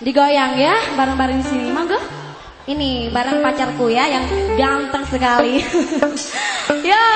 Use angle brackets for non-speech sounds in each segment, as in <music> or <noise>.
digoyang ya bareng-bareng di sini. Monggo. Ini bareng pacarku ya yang ganteng sekali. <laughs> ya.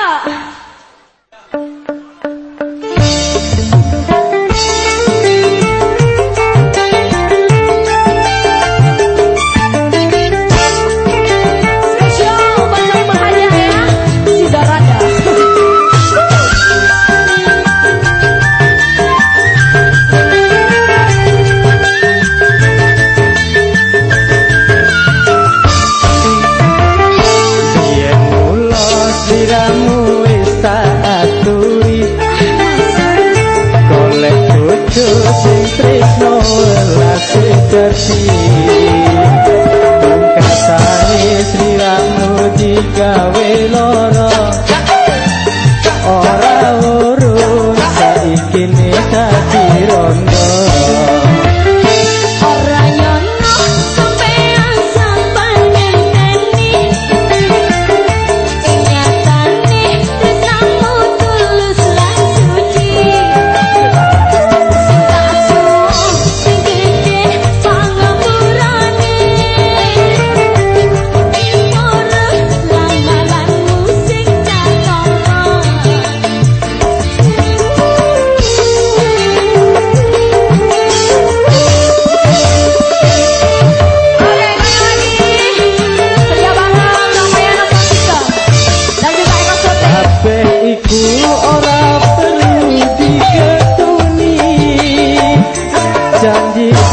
bersih Tungkasane Sri Ramu digawa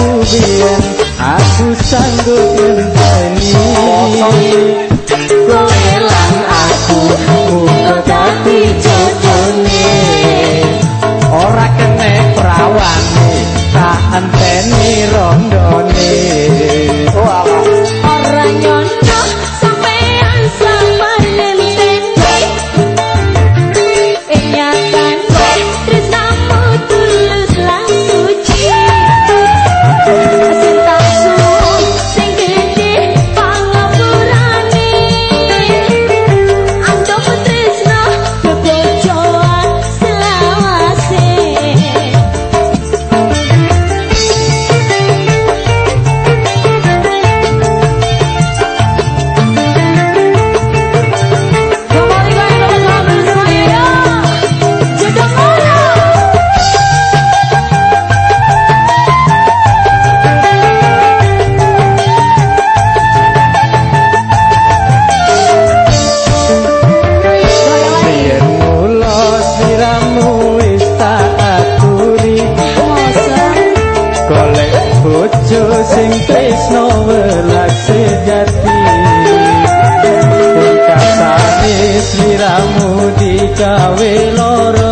aku bilang aku sanggup menjalani tresno welas sejati. Kekasane siramu dikawe loro.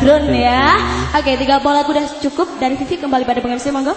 Drone ya. Oke, tiga pola sudah cukup dari sisi kembali pada pengemsi monggo.